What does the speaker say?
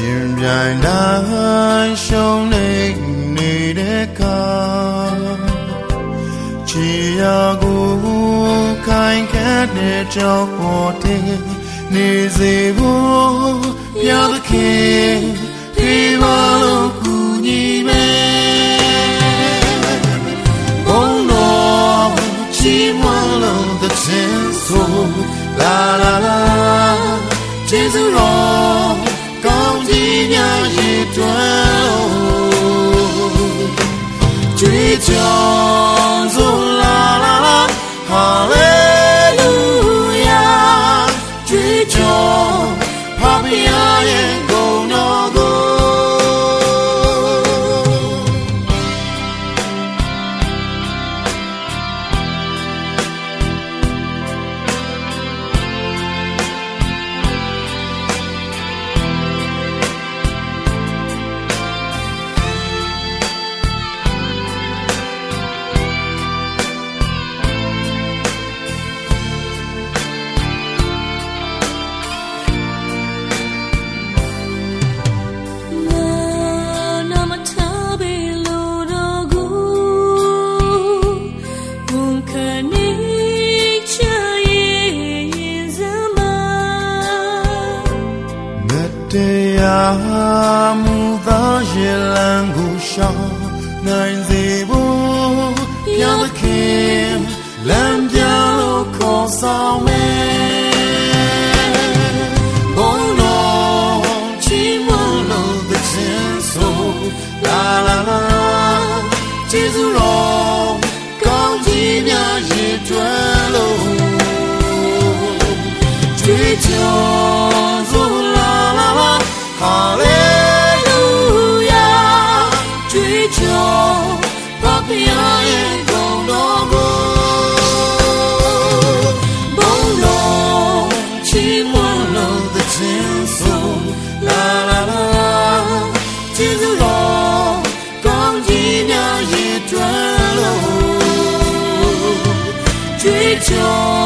chim dài đã sông nịch nỉ đế ca chỉ ya gu canh khét để cho cô tê nỉ gì vô ya the king thì ba lô cu ni mê. Bông nô chỉ mong lòng the sense la la la Jesus Lord canción. te amo da jelangu sha nine zero ya the king lam ya lo ko sao me bono chi mo lo the sin so la la la jesus lo gong ji ya ye twa lo 追求。joy.